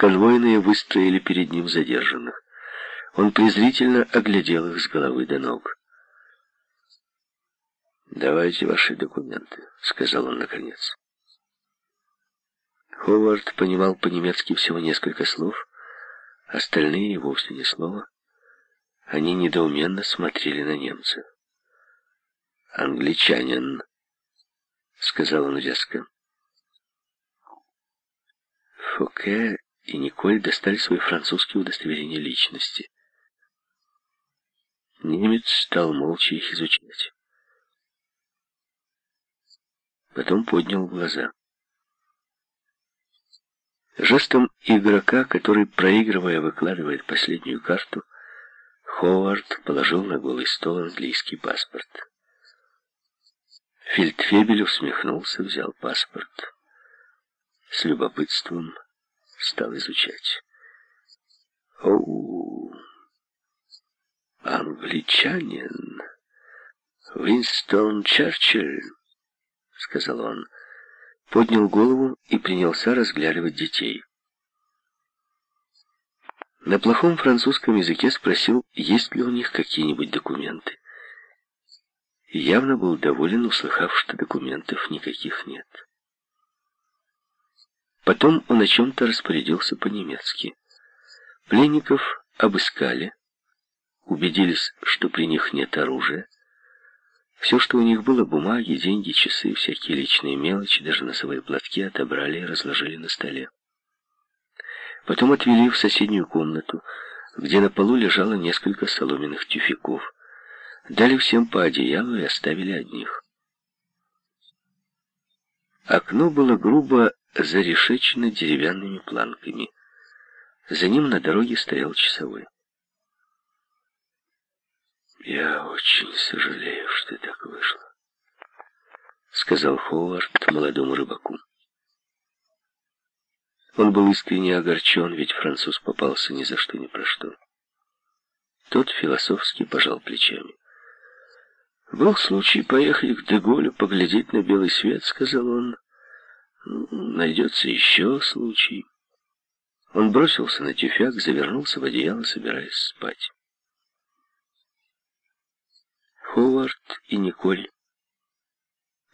Конвойные выстроили перед ним задержанных. Он презрительно оглядел их с головы до ног. «Давайте ваши документы», — сказал он наконец. Ховард понимал по-немецки всего несколько слов, остальные вовсе ни слова. Они недоуменно смотрели на немца. «Англичанин», — сказал он резко. Фоке и Николь достали свои французские удостоверения личности. Немец стал молча их изучать. Потом поднял глаза. Жестом игрока, который, проигрывая, выкладывает последнюю карту, Ховард положил на голый стол английский паспорт. Фельдфебель усмехнулся, взял паспорт. С любопытством стал изучать. Оу, англичанин, Винстон Черчилль, сказал он, поднял голову и принялся разглядывать детей. На плохом французском языке спросил, есть ли у них какие-нибудь документы. явно был доволен, услыхав, что документов никаких нет. Потом он о чем-то распорядился по-немецки. Пленников обыскали, убедились, что при них нет оружия. Все, что у них было, бумаги, деньги, часы, всякие личные мелочи, даже носовые платки, отобрали и разложили на столе. Потом отвели в соседнюю комнату, где на полу лежало несколько соломенных тюфяков. Дали всем по одеялу и оставили одних. Окно было грубо зарешечено деревянными планками. За ним на дороге стоял часовой. «Я очень сожалею, что так вышло», — сказал Ховард молодому рыбаку. Он был искренне огорчен, ведь француз попался ни за что ни про что. Тот философски пожал плечами. «Был случай поехать к Деголю поглядеть на белый свет», — сказал он. Найдется еще случай. Он бросился на тюфяк, завернулся в одеяло, собираясь спать. Ховард и Николь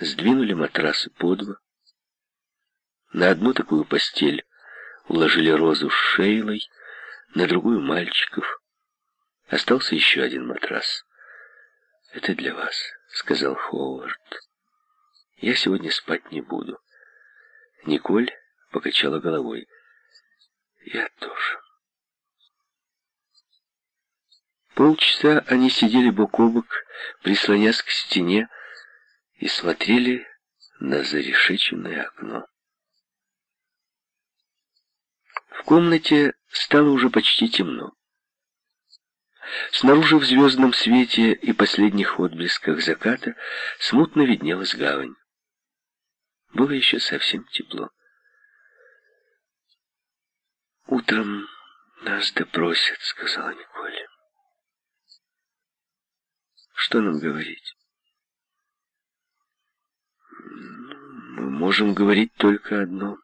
сдвинули матрасы по два. На одну такую постель уложили Розу с Шейлой, на другую мальчиков. Остался еще один матрас. «Это для вас», — сказал Ховард. «Я сегодня спать не буду». Николь покачала головой. Я тоже. Полчаса они сидели бок о бок, прислонясь к стене, и смотрели на зарешеченное окно. В комнате стало уже почти темно. Снаружи в звездном свете и последних отблесках заката смутно виднелась гавань. Было еще совсем тепло. «Утром нас допросят», — сказала Николь. «Что нам говорить?» «Мы можем говорить только одно.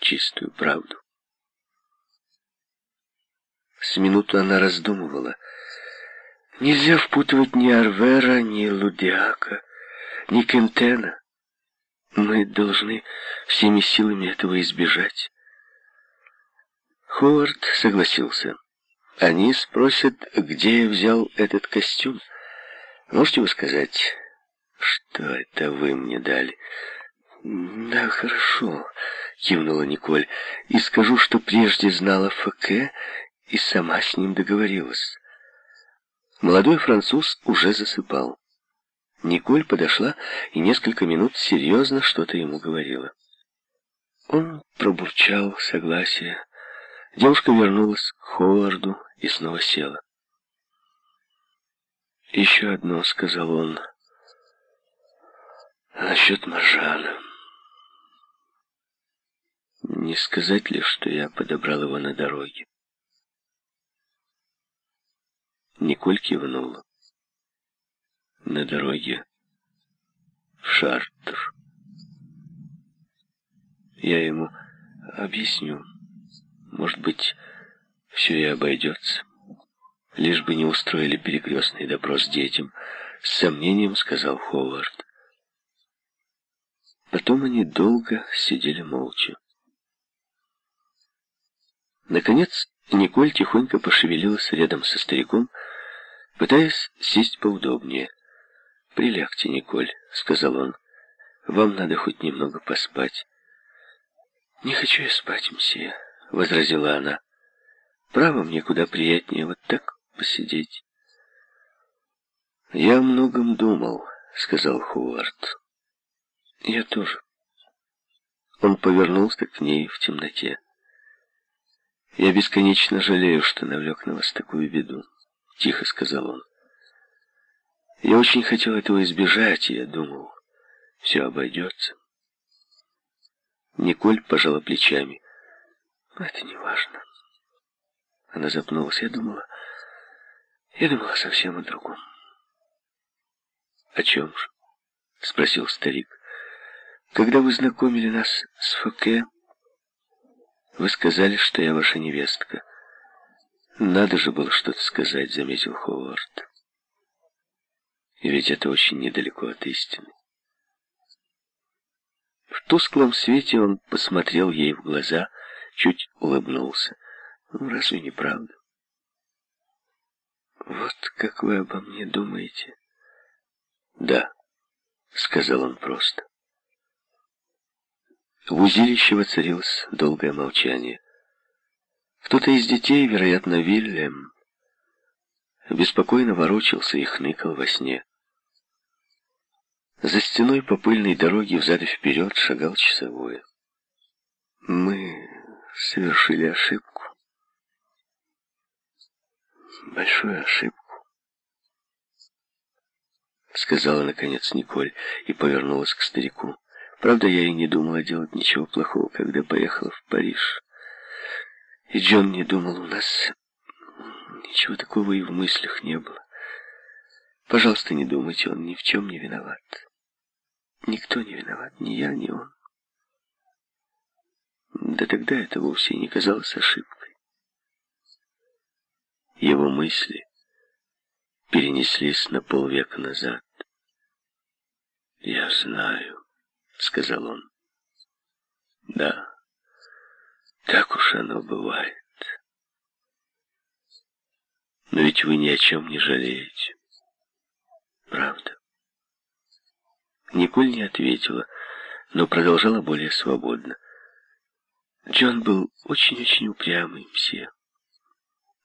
Чистую правду». С минуту она раздумывала. Нельзя впутывать ни Арвера, ни Лудиака ни Кентена. Мы должны всеми силами этого избежать. Ховард согласился. Они спросят, где я взял этот костюм. Можете вы сказать, что это вы мне дали? Да, хорошо, кивнула Николь. И скажу, что прежде знала Фоке и сама с ним договорилась. Молодой француз уже засыпал. Николь подошла и несколько минут серьезно что-то ему говорила. Он пробурчал согласие. Девушка вернулась к Ховарду и снова села. «Еще одно», — сказал он, — «насчет Маржана. Не сказать ли, что я подобрал его на дороге?» Николь кивнула на дороге в Шартер. Я ему объясню. Может быть, все и обойдется. Лишь бы не устроили перекрестный допрос детям, с сомнением сказал Ховард. Потом они долго сидели молча. Наконец, Николь тихонько пошевелилась рядом со стариком, пытаясь сесть поудобнее. «Прилягте, Николь», — сказал он. «Вам надо хоть немного поспать». «Не хочу я спать, мсье», — возразила она. «Право, мне куда приятнее вот так посидеть». «Я о многом думал», — сказал Ховард. «Я тоже». Он повернулся к ней в темноте. «Я бесконечно жалею, что навлек на вас такую беду», — тихо сказал он. «Я очень хотел этого избежать, и я думал, все обойдется». Николь пожала плечами. «Это не важно». Она запнулась. Я думала... Я думала совсем о другом. «О чем же?» — спросил старик. «Когда вы знакомили нас с Фоке, вы сказали, что я ваша невестка. Надо же было что-то сказать, заметил Ховард. И ведь это очень недалеко от истины. В тусклом свете он посмотрел ей в глаза, чуть улыбнулся. Ну, разве не правда? Вот как вы обо мне думаете. Да, сказал он просто. В узилище воцарилось долгое молчание. Кто-то из детей, вероятно, Вильям, беспокойно ворочался и хныкал во сне. За стеной по пыльной дороге взад и вперед шагал часовой. Мы совершили ошибку. Большую ошибку. Сказала, наконец, Николь и повернулась к старику. Правда, я и не думала делать ничего плохого, когда поехала в Париж. И Джон не думал, у нас ничего такого и в мыслях не было. Пожалуйста, не думайте, он ни в чем не виноват. Никто не виноват, ни я, ни он. Да тогда это вовсе не казалось ошибкой. Его мысли перенеслись на полвека назад. Я знаю. — сказал он. «Да, так уж оно бывает. Но ведь вы ни о чем не жалеете. Правда?» Николь не ответила, но продолжала более свободно. Джон был очень-очень упрямый, все.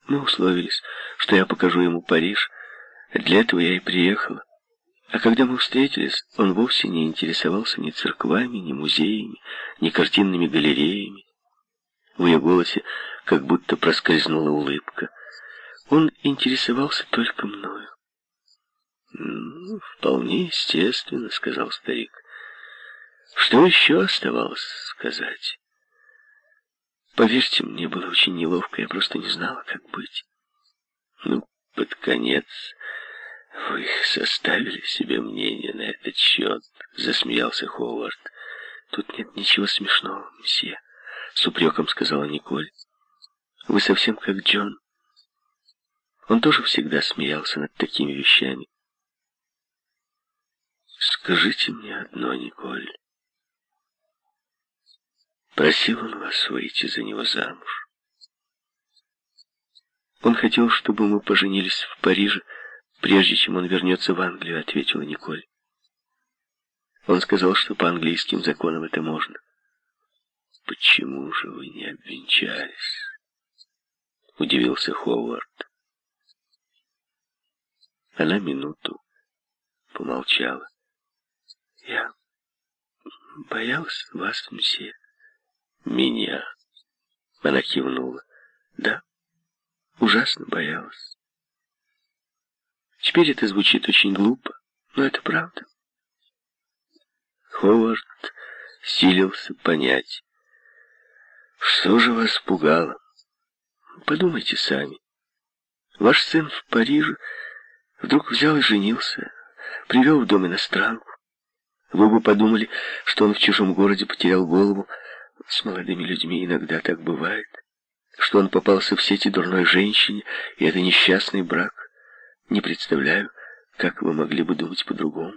Мы условились, что я покажу ему Париж. Для этого я и приехала. А когда мы встретились, он вовсе не интересовался ни церквами, ни музеями, ни картинными галереями. В ее голосе как будто проскользнула улыбка. Он интересовался только мною. «Ну, «Вполне естественно», — сказал старик. «Что еще оставалось сказать?» «Поверьте, мне было очень неловко, я просто не знала, как быть». Ну, под конец «Вы составили себе мнение на этот счет?» — засмеялся Ховард. «Тут нет ничего смешного, мсье», — с упреком сказала Николь. «Вы совсем как Джон». Он тоже всегда смеялся над такими вещами. «Скажите мне одно, Николь. Просил он вас выйти за него замуж?» Он хотел, чтобы мы поженились в Париже, прежде чем он вернется в Англию», — ответила Николь. Он сказал, что по английским законам это можно. «Почему же вы не обвенчались?» — удивился Ховард. Она минуту помолчала. «Я боялась вас, мсье». «Меня?» — она кивнула. «Да, ужасно боялась». Теперь это звучит очень глупо, но это правда. Ховард силился понять, что же вас пугало. Подумайте сами. Ваш сын в Париже вдруг взял и женился, привел в дом иностранку. Вы бы подумали, что он в чужом городе потерял голову, С молодыми людьми иногда так бывает, что он попался в сети дурной женщине, и это несчастный брак. Не представляю, как вы могли бы думать по-другому.